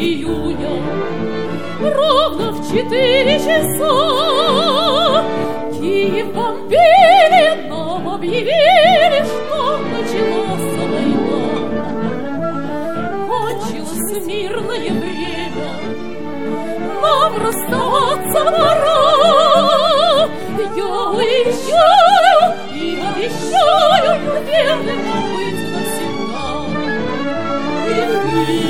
июня. Ровно в четыре часа Киев бомбили, нам объявили, что началась война. Кончилось мирное время, нам расставаться пора. Я уезжаю и обещаю верным быть навсегда. И ты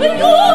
you